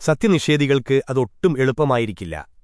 സത്യനിഷേധികൾക്ക് അതൊട്ടും എളുപ്പമായിരിക്കില്ല